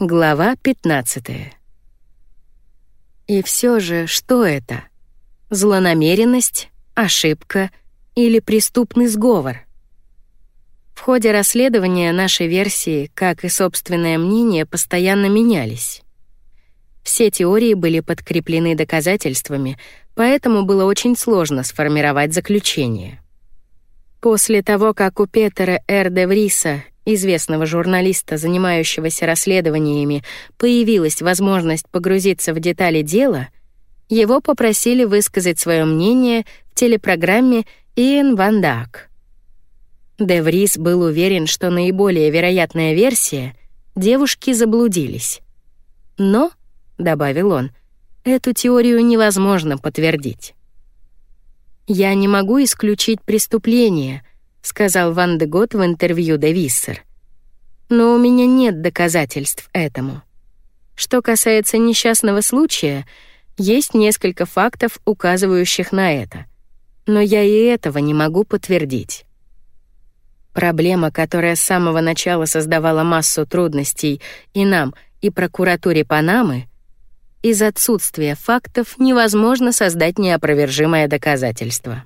Глава 15. И все же, что это? Злонамеренность, ошибка или преступный сговор? В ходе расследования нашей версии, как и собственное мнение, постоянно менялись. Все теории были подкреплены доказательствами, поэтому было очень сложно сформировать заключение. После того, как у Петера Р. де Вриса известного журналиста, занимающегося расследованиями, появилась возможность погрузиться в детали дела, его попросили высказать свое мнение в телепрограмме Иэн Ван Дак. Де был уверен, что наиболее вероятная версия — девушки заблудились. Но, — добавил он, — эту теорию невозможно подтвердить. «Я не могу исключить преступление», — сказал Ван де Гот в интервью де Виссер. «Но у меня нет доказательств этому. Что касается несчастного случая, есть несколько фактов, указывающих на это. Но я и этого не могу подтвердить». Проблема, которая с самого начала создавала массу трудностей и нам, и прокуратуре Панамы, из отсутствия фактов невозможно создать неопровержимое доказательство.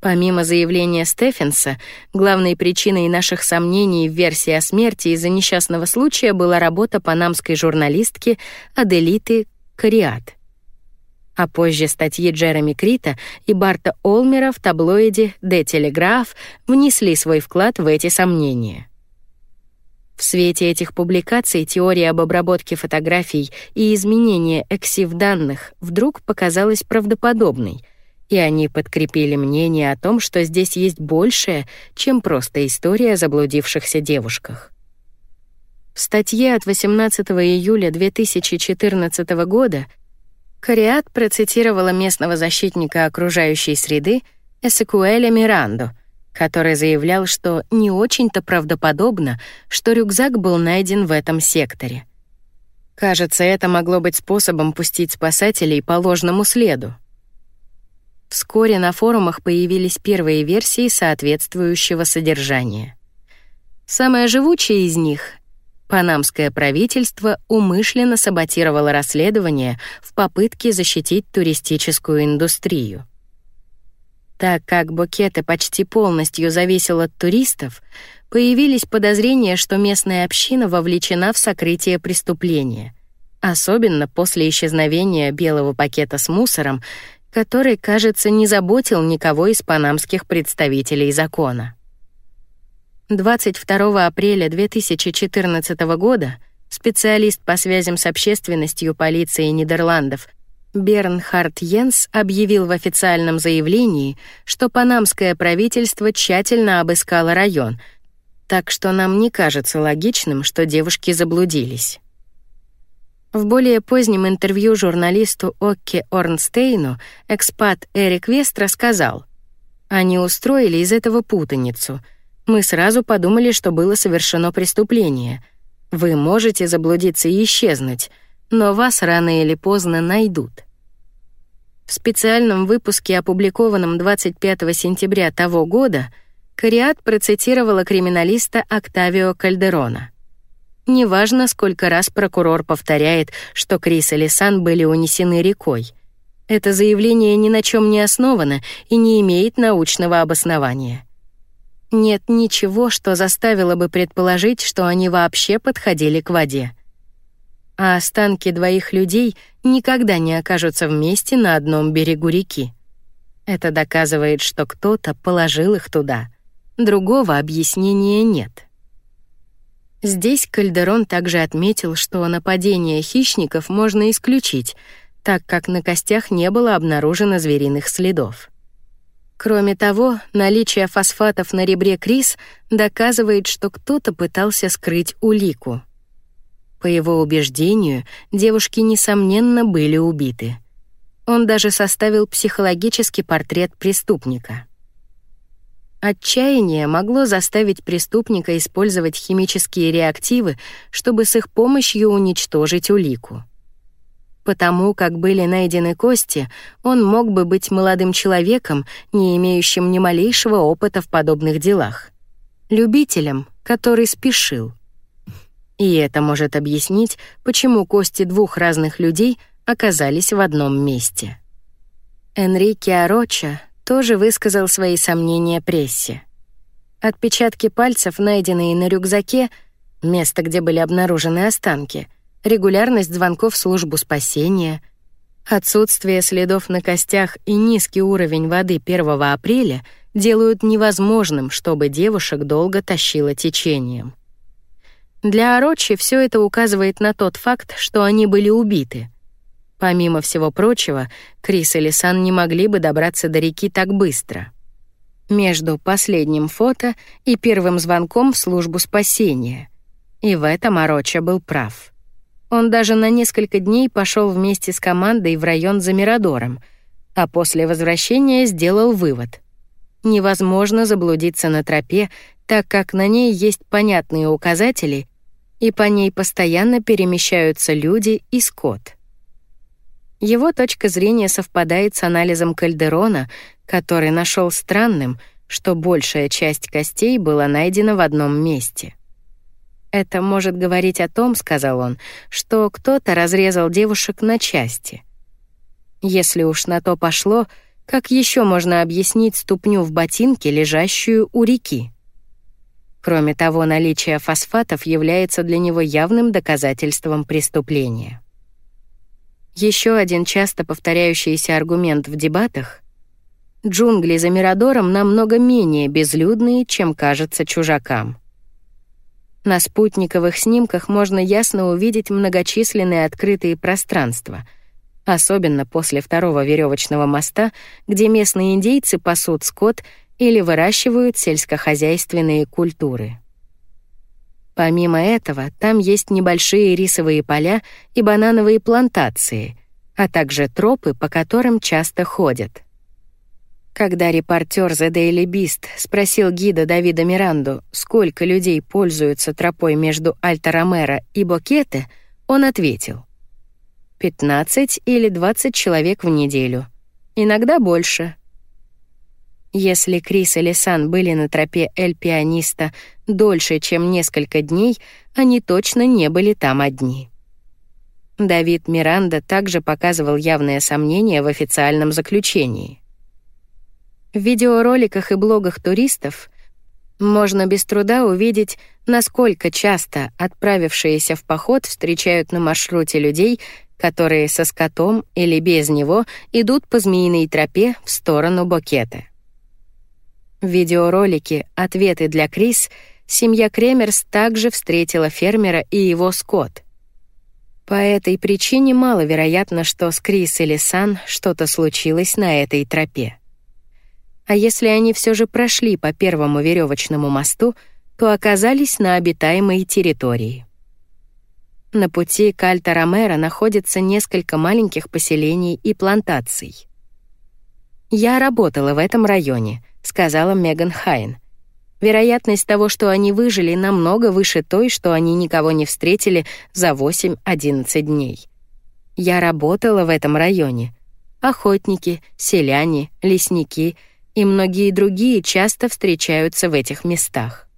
Помимо заявления Стефенса, главной причиной наших сомнений в версии о смерти из-за несчастного случая была работа панамской журналистки Аделиты Кариат. А позже статьи Джереми Крита и Барта Олмера в таблоиде «Де Телеграф» внесли свой вклад в эти сомнения. В свете этих публикаций теория об обработке фотографий и изменения эксив данных вдруг показалась правдоподобной — и они подкрепили мнение о том, что здесь есть большее, чем просто история о заблудившихся девушках. В статье от 18 июля 2014 года Кариат процитировала местного защитника окружающей среды Эсекуэля Мирандо, который заявлял, что не очень-то правдоподобно, что рюкзак был найден в этом секторе. Кажется, это могло быть способом пустить спасателей по ложному следу. Вскоре на форумах появились первые версии соответствующего содержания. Самая живучая из них Панамское правительство умышленно саботировало расследование в попытке защитить туристическую индустрию. Так как букеты почти полностью зависел от туристов, появились подозрения, что местная община вовлечена в сокрытие преступления, особенно после исчезновения белого пакета с мусором который, кажется, не заботил никого из панамских представителей закона. 22 апреля 2014 года специалист по связям с общественностью полиции Нидерландов Бернхард Йенс объявил в официальном заявлении, что панамское правительство тщательно обыскало район, так что нам не кажется логичным, что девушки заблудились. В более позднем интервью журналисту Окке Орнстейну экспат Эрик Вест рассказал, «Они устроили из этого путаницу. Мы сразу подумали, что было совершено преступление. Вы можете заблудиться и исчезнуть, но вас рано или поздно найдут». В специальном выпуске, опубликованном 25 сентября того года, Кариат процитировала криминалиста Октавио Кальдерона — Неважно, сколько раз прокурор повторяет, что Крис и Лисан были унесены рекой. Это заявление ни на чем не основано и не имеет научного обоснования. Нет ничего, что заставило бы предположить, что они вообще подходили к воде. А останки двоих людей никогда не окажутся вместе на одном берегу реки. Это доказывает, что кто-то положил их туда. Другого объяснения нет. Здесь Кальдерон также отметил, что нападение хищников можно исключить, так как на костях не было обнаружено звериных следов. Кроме того, наличие фосфатов на ребре Крис доказывает, что кто-то пытался скрыть улику. По его убеждению, девушки, несомненно, были убиты. Он даже составил психологический портрет преступника. Отчаяние могло заставить преступника использовать химические реактивы, чтобы с их помощью уничтожить улику. Потому как были найдены кости, он мог бы быть молодым человеком, не имеющим ни малейшего опыта в подобных делах. Любителем, который спешил. И это может объяснить, почему кости двух разных людей оказались в одном месте. Энрике Ароча тоже высказал свои сомнения прессе. Отпечатки пальцев, найденные на рюкзаке, место, где были обнаружены останки, регулярность звонков в службу спасения, отсутствие следов на костях и низкий уровень воды 1 апреля делают невозможным, чтобы девушек долго тащило течением. Для Орочи все это указывает на тот факт, что они были убиты. Помимо всего прочего, Крис и Лисан не могли бы добраться до реки так быстро — между последним фото и первым звонком в службу спасения. И в этом Ороча был прав. Он даже на несколько дней пошел вместе с командой в район за Мирадором, а после возвращения сделал вывод. Невозможно заблудиться на тропе, так как на ней есть понятные указатели, и по ней постоянно перемещаются люди и скот. Его точка зрения совпадает с анализом Кальдерона, который нашел странным, что большая часть костей была найдена в одном месте. Это может говорить о том, сказал он, что кто-то разрезал девушек на части. Если уж на то пошло, как еще можно объяснить ступню в ботинке, лежащую у реки? Кроме того, наличие фосфатов является для него явным доказательством преступления. Еще один часто повторяющийся аргумент в дебатах — джунгли за Мирадором намного менее безлюдные, чем кажется чужакам. На спутниковых снимках можно ясно увидеть многочисленные открытые пространства, особенно после второго веревочного моста, где местные индейцы пасут скот или выращивают сельскохозяйственные культуры. Помимо этого, там есть небольшие рисовые поля и банановые плантации, а также тропы, по которым часто ходят. Когда репортер The Daily Beast спросил гида Давида Миранду, сколько людей пользуются тропой между Альта-Ромеро и Бокете, он ответил: 15 или 20 человек в неделю, иногда больше. Если Крис и Лисан были на тропе Эль-Пианиста дольше, чем несколько дней, они точно не были там одни. Давид Миранда также показывал явное сомнение в официальном заключении. В видеороликах и блогах туристов можно без труда увидеть, насколько часто отправившиеся в поход встречают на маршруте людей, которые со скотом или без него идут по змеиной тропе в сторону Бокета. В видеоролике «Ответы для Крис» семья Кремерс также встретила фермера и его скот. По этой причине маловероятно, что с Крис или Сан что-то случилось на этой тропе. А если они все же прошли по первому веревочному мосту, то оказались на обитаемой территории. На пути к Альта-Ромеро находится несколько маленьких поселений и плантаций. Я работала в этом районе — сказала Меган Хайн. Вероятность того, что они выжили, намного выше той, что они никого не встретили за 8-11 дней. Я работала в этом районе. Охотники, селяне, лесники и многие другие часто встречаются в этих местах.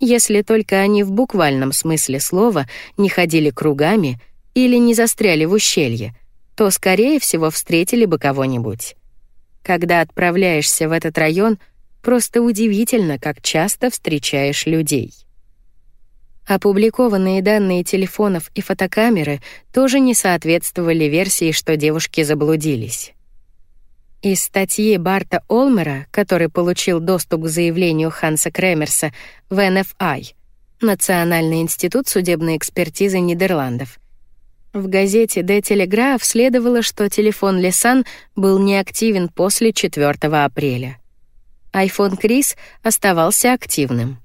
Если только они в буквальном смысле слова не ходили кругами или не застряли в ущелье, то, скорее всего, встретили бы кого-нибудь. Когда отправляешься в этот район, просто удивительно, как часто встречаешь людей. Опубликованные данные телефонов и фотокамеры тоже не соответствовали версии, что девушки заблудились. Из статьи Барта Олмера, который получил доступ к заявлению Ханса Кремерса в NFI, Национальный институт судебной экспертизы Нидерландов, в газете «Де Телеграф» следовало, что телефон Лесан был неактивен после 4 апреля. Айфон Крис оставался активным.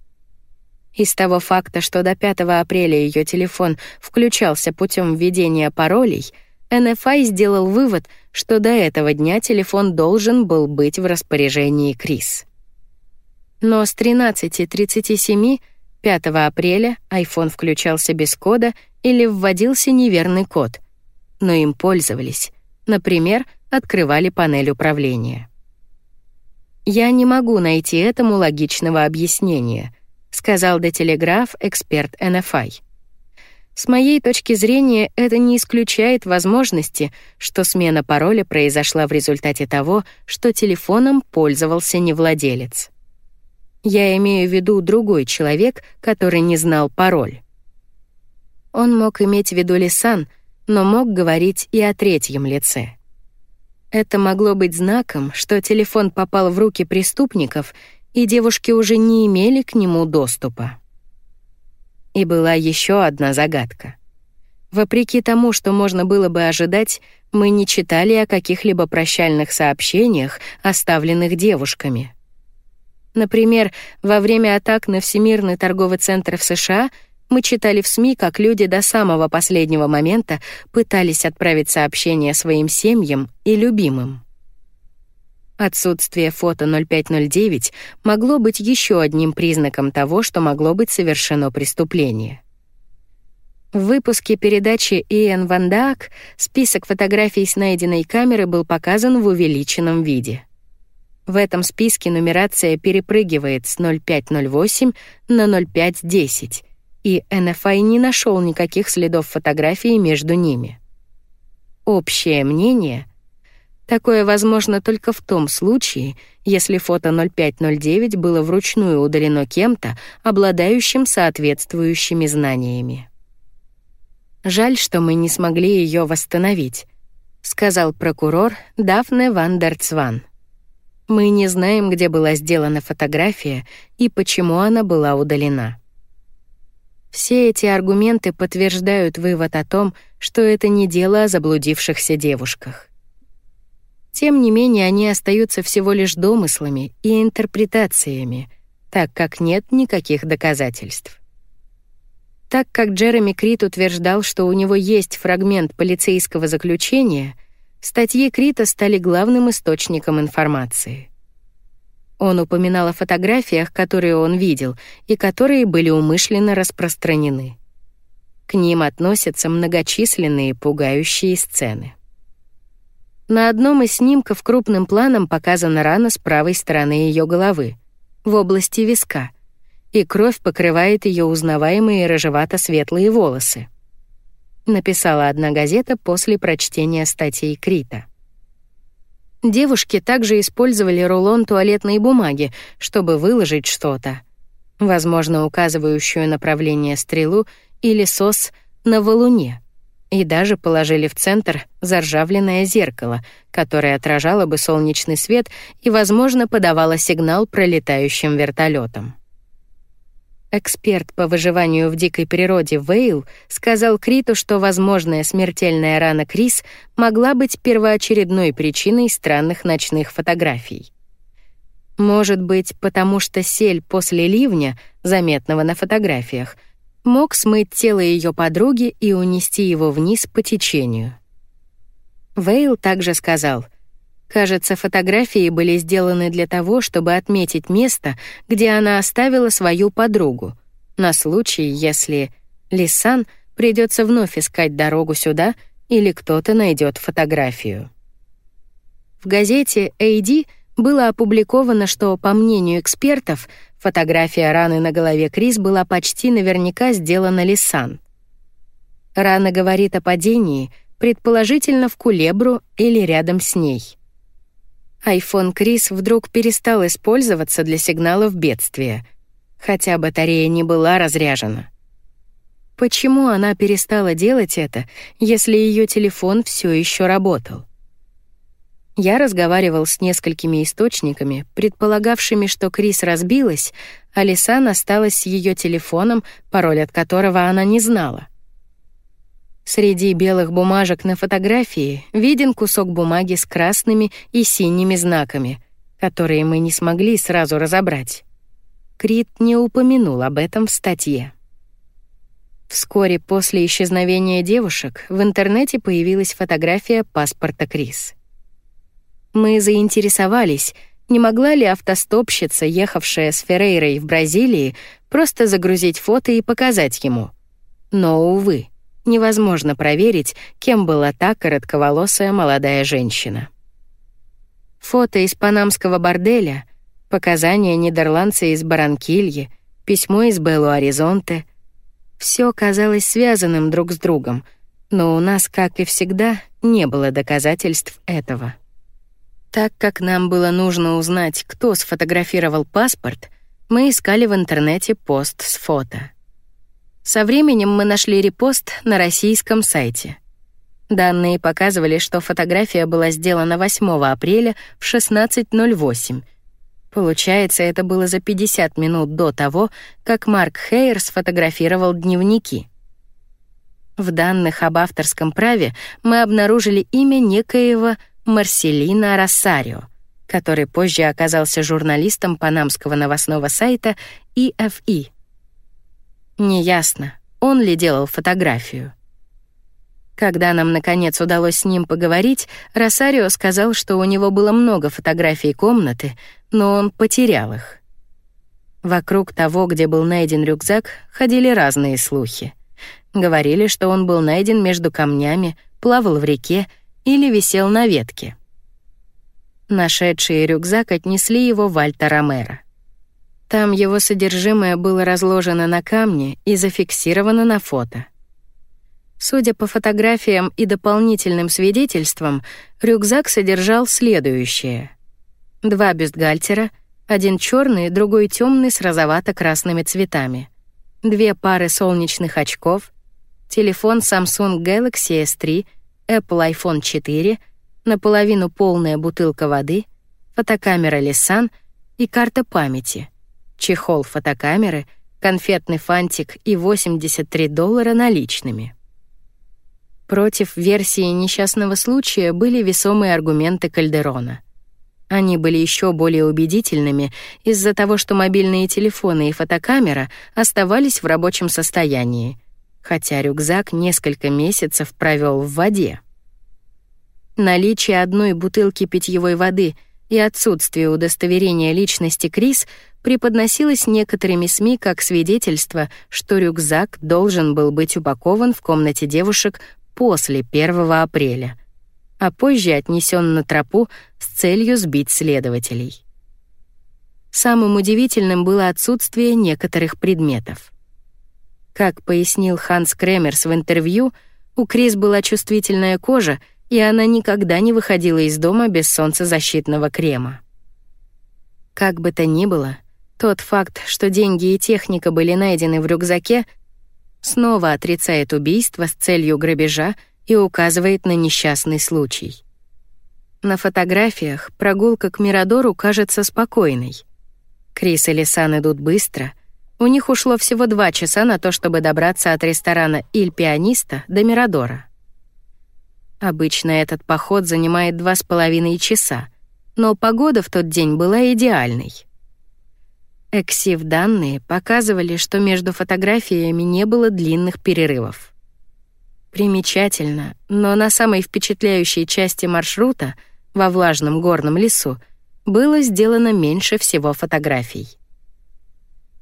Из того факта, что до 5 апреля ее телефон включался путем введения паролей, NFI сделал вывод, что до этого дня телефон должен был быть в распоряжении Крис. Но с 13.37 5 апреля iPhone включался без кода или вводился неверный код, но им пользовались. Например, открывали панель управления. Я не могу найти этому логичного объяснения, сказал The Telegraph эксперт NFI. С моей точки зрения, это не исключает возможности, что смена пароля произошла в результате того, что телефоном пользовался не владелец. Я имею в виду другой человек, который не знал пароль. Он мог иметь в виду Лисан, но мог говорить и о третьем лице. Это могло быть знаком, что телефон попал в руки преступников, и девушки уже не имели к нему доступа. И была еще одна загадка. Вопреки тому, что можно было бы ожидать, мы не читали о каких-либо прощальных сообщениях, оставленных девушками. Например, во время атак на Всемирный торговый центр в США мы читали в СМИ, как люди до самого последнего момента пытались отправить сообщения своим семьям и любимым. Отсутствие фото 0509 могло быть еще одним признаком того, что могло быть совершено преступление. В выпуске передачи Иэн Ван Даак список фотографий с найденной камеры был показан в увеличенном виде. В этом списке нумерация перепрыгивает с 0508 на 0510, и NFI не нашел никаких следов фотографии между ними. Общее мнение — Такое возможно только в том случае, если фото 0509 было вручную удалено кем-то, обладающим соответствующими знаниями. Жаль, что мы не смогли ее восстановить, сказал прокурор Дафне ван дер Цван. Мы не знаем, где была сделана фотография и почему она была удалена. Все эти аргументы подтверждают вывод о том, что это не дело о заблудившихся девушках. Тем не менее, они остаются всего лишь домыслами и интерпретациями, так как нет никаких доказательств. Так как Джереми Крит утверждал, что у него есть фрагмент полицейского заключения, статьи Крита стали главным источником информации. Он упоминал о фотографиях, которые он видел и которые были умышленно распространены. К ним относятся многочисленные пугающие сцены. На одном из снимков крупным планом показана рана с правой стороны ее головы, в области виска, и кровь покрывает ее узнаваемые рыжевато-светлые волосы. Написала одна газета после прочтения статей Крита. Девушки также использовали рулон туалетной бумаги, чтобы выложить что-то, возможно, указывающую направление стрелу или сос на валуне — и даже положили в центр заржавленное зеркало, которое отражало бы солнечный свет и, возможно, подавало сигнал пролетающим вертолетам. Эксперт по выживанию в дикой природе Вейл сказал Криту, что возможная смертельная рана Крис могла быть первоочередной причиной странных ночных фотографий. Может быть, потому что сель после ливня, заметного на фотографиях, мог смыть тело ее подруги и унести его вниз по течению. Вейл также сказал, «Кажется, фотографии были сделаны для того, чтобы отметить место, где она оставила свою подругу, на случай, если Лисан придется вновь искать дорогу сюда или кто-то найдет фотографию». В газете AD было опубликовано, что, по мнению экспертов, Фотография раны на голове Крис была почти наверняка сделана Лисан. Рана говорит о падении, предположительно в кулебру или рядом с ней. Айфон Крис вдруг перестал использоваться для сигналов бедствия, хотя батарея не была разряжена. Почему она перестала делать это, если ее телефон все еще работал? Я разговаривал с несколькими источниками, предполагавшими, что Крис разбилась, а Лисан осталась с ее телефоном, пароль от которого она не знала. Среди белых бумажек на фотографии виден кусок бумаги с красными и синими знаками, которые мы не смогли сразу разобрать. Крит не упомянул об этом в статье. Вскоре после исчезновения девушек в интернете появилась фотография паспорта Крис. Мы заинтересовались, не могла ли автостопщица, ехавшая с Феррейрой в Бразилии, просто загрузить фото и показать ему. Но, увы, невозможно проверить, кем была та коротковолосая молодая женщина. Фото из панамского борделя, показания нидерландца из Баранкильи, письмо из Белу-Оризонте. Все казалось связанным друг с другом, но у нас, как и всегда, не было доказательств этого. Так как нам было нужно узнать, кто сфотографировал паспорт, мы искали в интернете пост с фото. Со временем мы нашли репост на российском сайте. Данные показывали, что фотография была сделана 8 апреля в 16:08. Получается, это было за 50 минут до того, как Марк Хейер сфотографировал дневники. В данных об авторском праве мы обнаружили имя некоего Марселина Рассарио, который позже оказался журналистом панамского новостного сайта EFE. Неясно, он ли делал фотографию. Когда нам, наконец, удалось с ним поговорить, Росарио сказал, что у него было много фотографий комнаты, но он потерял их. Вокруг того, где был найден рюкзак, ходили разные слухи. Говорили, что он был найден между камнями, плавал в реке или висел на ветке. Нашедшие рюкзак отнесли его в Альта-Ромеро. Там его содержимое было разложено на камне и зафиксировано на фото. Судя по фотографиям и дополнительным свидетельствам, рюкзак содержал следующее: два бюстгальтера, один черный, другой темный с розовато-красными цветами, две пары солнечных очков, телефон Samsung Galaxy S3, Apple iPhone 4, наполовину полная бутылка воды, фотокамера Lisan и карта памяти — чехол фотокамеры, конфетный фантик и 83 доллара наличными. Против версии несчастного случая были весомые аргументы Кальдерона. Они были еще более убедительными из-за того, что мобильные телефоны и фотокамера оставались в рабочем состоянии, хотя рюкзак несколько месяцев провел в воде. Наличие одной бутылки питьевой воды и отсутствие удостоверения личности Крис преподносилось некоторыми СМИ как свидетельство, что рюкзак должен был быть упакован в комнате девушек после 1 апреля, а позже отнесен на тропу с целью сбить следователей. Самым удивительным было отсутствие некоторых предметов. Как пояснил Ханс Кремерс в интервью, у Крис была чувствительная кожа, и она никогда не выходила из дома без солнцезащитного крема. Как бы то ни было, тот факт, что деньги и техника были найдены в рюкзаке, снова отрицает убийство с целью грабежа и указывает на несчастный случай. На фотографиях прогулка к Мирадору кажется спокойной. Крис и Лисан идут быстро. У них ушло всего два часа на то, чтобы добраться от ресторана «Иль Пианиста» до Мирадора. Обычно этот поход занимает два с половиной часа, но погода в тот день была идеальной. Эксив-данные показывали, что между фотографиями не было длинных перерывов. Примечательно, но на самой впечатляющей части маршрута, во влажном горном лесу, было сделано меньше всего фотографий.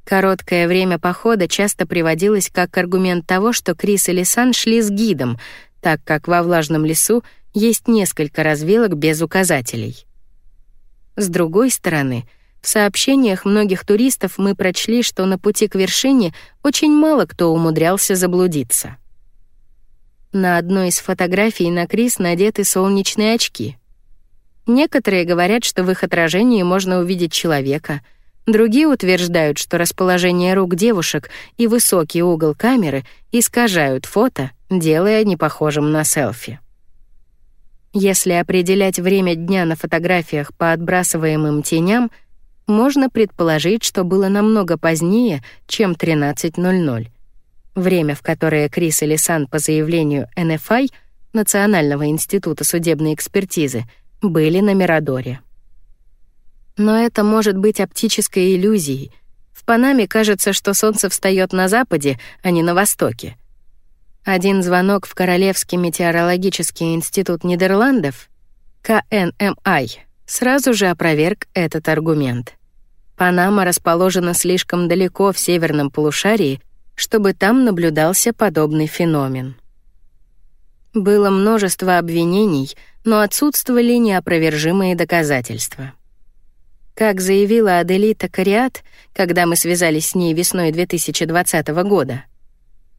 Короткое время похода часто приводилось как аргумент того, что Крис и Лисан шли с гидом, так как во влажном лесу есть несколько развилок без указателей. С другой стороны, в сообщениях многих туристов мы прочли, что на пути к вершине очень мало кто умудрялся заблудиться. На одной из фотографий на Крис надеты солнечные очки. Некоторые говорят, что в их отражении можно увидеть человека, другие утверждают, что расположение рук девушек и высокий угол камеры искажают фото, делая непохожим на селфи. Если определять время дня на фотографиях по отбрасываемым теням — можно предположить, что было намного позднее, чем 13.00. Время, в которое Крис и Лисан по заявлению НФИ, Национального института судебной экспертизы, были на Мирадоре. Но это может быть оптической иллюзией. В Панаме кажется, что солнце встает на западе, а не на востоке. Один звонок в Королевский метеорологический институт Нидерландов, КНМИ, сразу же опроверг этот аргумент. Панама расположена слишком далеко в северном полушарии, чтобы там наблюдался подобный феномен. Было множество обвинений, но отсутствовали неопровержимые доказательства. Как заявила Аделита Кариат, когда мы связались с ней весной 2020 года,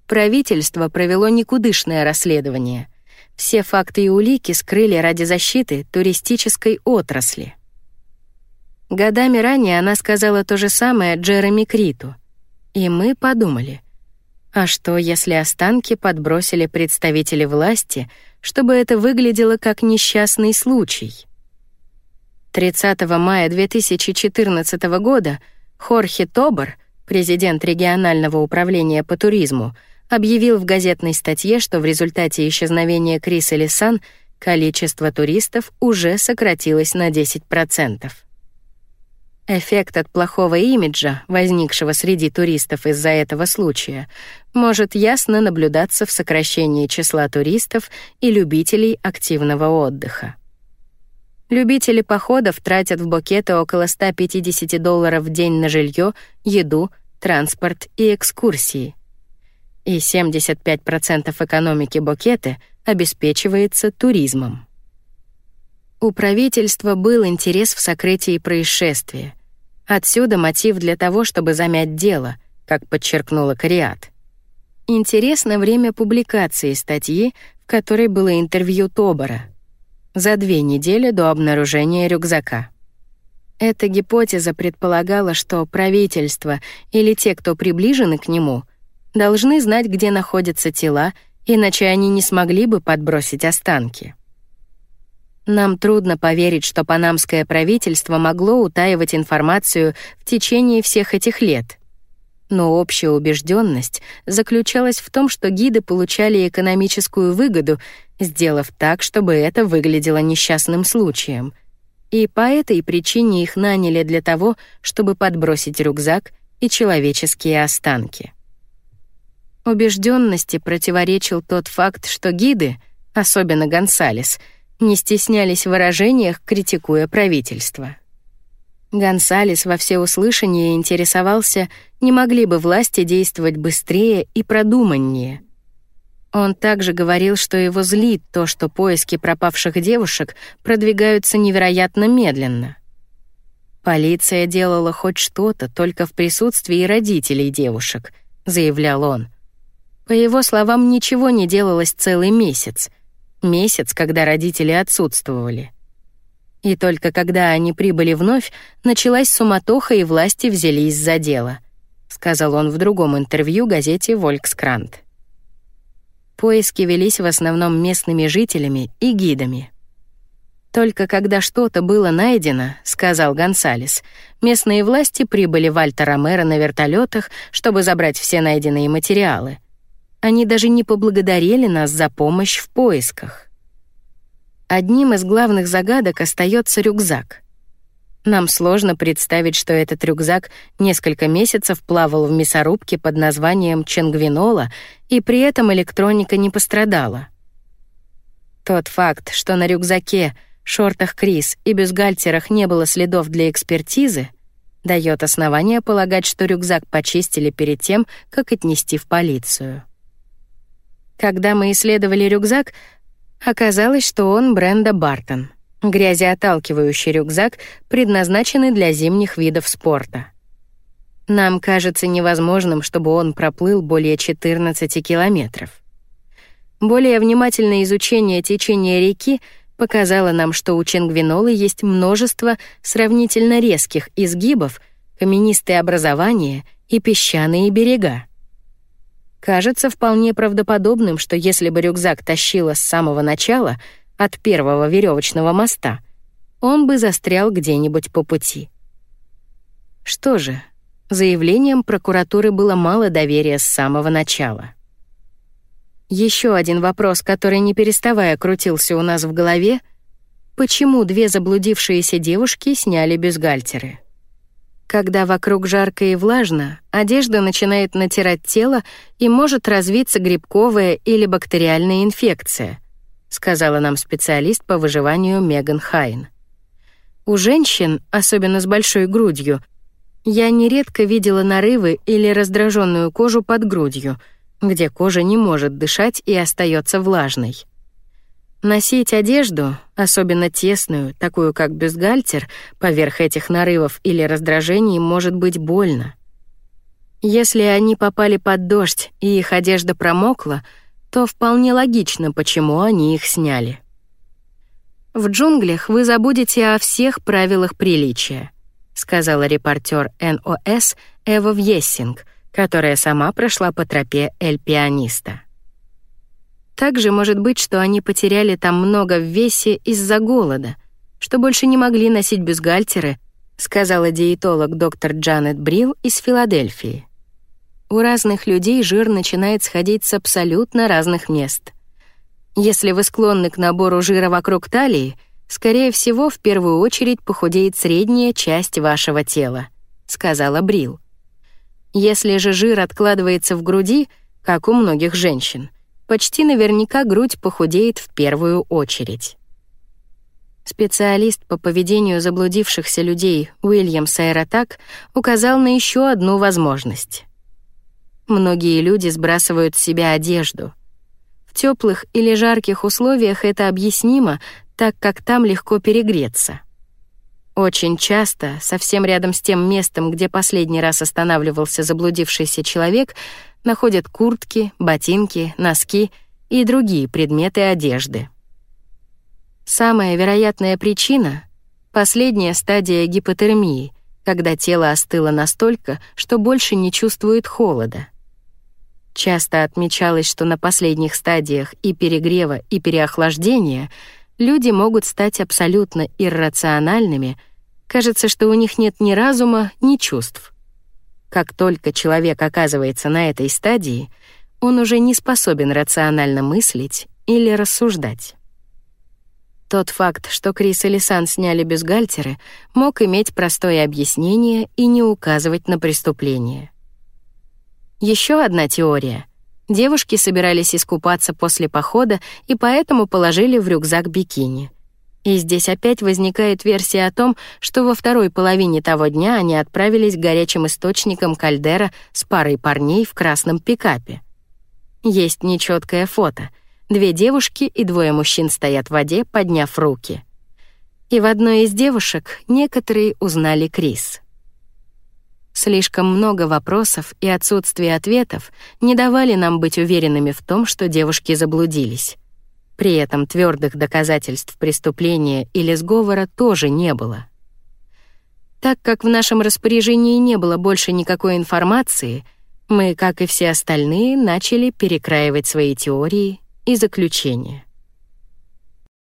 правительство провело никудышное расследование. Все факты и улики скрыли ради защиты туристической отрасли. Годами ранее она сказала то же самое Джереми Криту. И мы подумали, а что, если останки подбросили представители власти, чтобы это выглядело как несчастный случай? 30 мая 2014 года Хорхе Тобор, президент регионального управления по туризму, объявил в газетной статье, что в результате исчезновения Криса Лисан количество туристов уже сократилось на 10%. Эффект от плохого имиджа, возникшего среди туристов из-за этого случая, может ясно наблюдаться в сокращении числа туристов и любителей активного отдыха. Любители походов тратят в букеты около 150 долларов в день на жилье, еду, транспорт и экскурсии. И 75% экономики букеты обеспечивается туризмом. У правительства был интерес в сокрытии происшествия. Отсюда мотив для того, чтобы замять дело, как подчеркнула Кариат. Интересно время публикации статьи, в которой было интервью Тобора — за две недели до обнаружения рюкзака. Эта гипотеза предполагала, что правительство или те, кто приближены к нему, должны знать, где находятся тела, иначе они не смогли бы подбросить останки. Нам трудно поверить, что панамское правительство могло утаивать информацию в течение всех этих лет. Но общая убежденность заключалась в том, что гиды получали экономическую выгоду сделав так, чтобы это выглядело несчастным случаем. И по этой причине их наняли для того, чтобы подбросить рюкзак и человеческие останки. Убежденности противоречил тот факт, что гиды, особенно Гонсалес, не стеснялись в выражениях, критикуя правительство. Гонсалес во всеуслышание интересовался, не могли бы власти действовать быстрее и продуманнее — он также говорил, что его злит то, что поиски пропавших девушек продвигаются невероятно медленно. Полиция делала хоть что-то только в присутствии родителей девушек, заявлял он. По его словам, ничего не делалось целый месяц. Месяц, когда родители отсутствовали. И только когда они прибыли вновь, началась суматоха, и власти взялись за дело, сказал он в другом интервью газете Волькскрант. Поиски велись в основном местными жителями и гидами. Только когда что-то было найдено, сказал Гонсалес, местные власти прибыли в Альта-Ромеро на вертолетах, чтобы забрать все найденные материалы. Они даже не поблагодарили нас за помощь в поисках. Одним из главных загадок остается рюкзак — нам сложно представить, что этот рюкзак несколько месяцев плавал в мясорубке под названием Ченгвинола, и при этом электроника не пострадала. Тот факт, что на рюкзаке, шортах Крис и бюстгальтерах не было следов для экспертизы, дает основание полагать, что рюкзак почистили перед тем, как отнести в полицию. Когда мы исследовали рюкзак, оказалось, что он бренда Бартон — Грязеотталкивающий рюкзак, предназначенный для зимних видов спорта. Нам кажется невозможным, чтобы он проплыл более 14 километров. Более внимательное изучение течения реки показало нам, что у Ченгвинолы есть множество сравнительно резких изгибов, каменистые образования и песчаные берега. Кажется вполне правдоподобным, что если бы рюкзак тащило с самого начала — от первого веревочного моста, он бы застрял где-нибудь по пути. Что же, заявлением прокуратуры было мало доверия с самого начала. Еще один вопрос, который не переставая крутился у нас в голове, почему две заблудившиеся девушки сняли бюстгальтеры? Когда вокруг жарко и влажно, одежда начинает натирать тело и может развиться грибковая или бактериальная инфекция — сказала нам специалист по выживанию Меган Хайн. У женщин, особенно с большой грудью, я нередко видела нарывы или раздраженную кожу под грудью, где кожа не может дышать и остается влажной. Носить одежду, особенно тесную, такую как бюстгальтер, поверх этих нарывов или раздражений может быть больно. Если они попали под дождь и их одежда промокла, то вполне логично, почему они их сняли. В джунглях вы забудете о всех правилах приличия, сказала репортер НОС Эва Вьессинг, которая сама прошла по тропе Эль-Пианиста. Также может быть, что они потеряли там много в весе из-за голода, что больше не могли носить бюстгальтеры, сказала диетолог доктор Джанет Брил из Филадельфии. У разных людей жир начинает сходить с абсолютно разных мест. Если вы склонны к набору жира вокруг талии, скорее всего, в первую очередь похудеет средняя часть вашего тела, сказала Брил. Если же жир откладывается в груди, как у многих женщин, почти наверняка грудь похудеет в первую очередь. Специалист по поведению заблудившихся людей Уильям Сайратак указал на еще одну возможность. Многие люди сбрасывают с себя одежду. В теплых или жарких условиях это объяснимо, так как там легко перегреться. Очень часто, совсем рядом с тем местом, где последний раз останавливался заблудившийся человек, находят куртки, ботинки, носки и другие предметы одежды. Самая вероятная причина — последняя стадия гипотермии, когда тело остыло настолько, что больше не чувствует холода. Часто отмечалось, что на последних стадиях и перегрева, и переохлаждения люди могут стать абсолютно иррациональными, кажется, что у них нет ни разума, ни чувств. Как только человек оказывается на этой стадии, он уже не способен рационально мыслить или рассуждать. Тот факт, что Крис и Лисан сняли бюстгальтеры, мог иметь простое объяснение и не указывать на преступление. Еще одна теория. Девушки собирались искупаться после похода и поэтому положили в рюкзак бикини. И здесь опять возникает версия о том, что во второй половине того дня они отправились к горячим источникам кальдера с парой парней в красном пикапе. Есть нечеткое фото. Две девушки и двое мужчин стоят в воде, подняв руки. И в одной из девушек некоторые узнали Крис. Слишком много вопросов и отсутствие ответов не давали нам быть уверенными в том, что девушки заблудились. При этом твердых доказательств преступления или сговора тоже не было. Так как в нашем распоряжении не было больше никакой информации, мы, как и все остальные, начали перекраивать свои теории и заключения.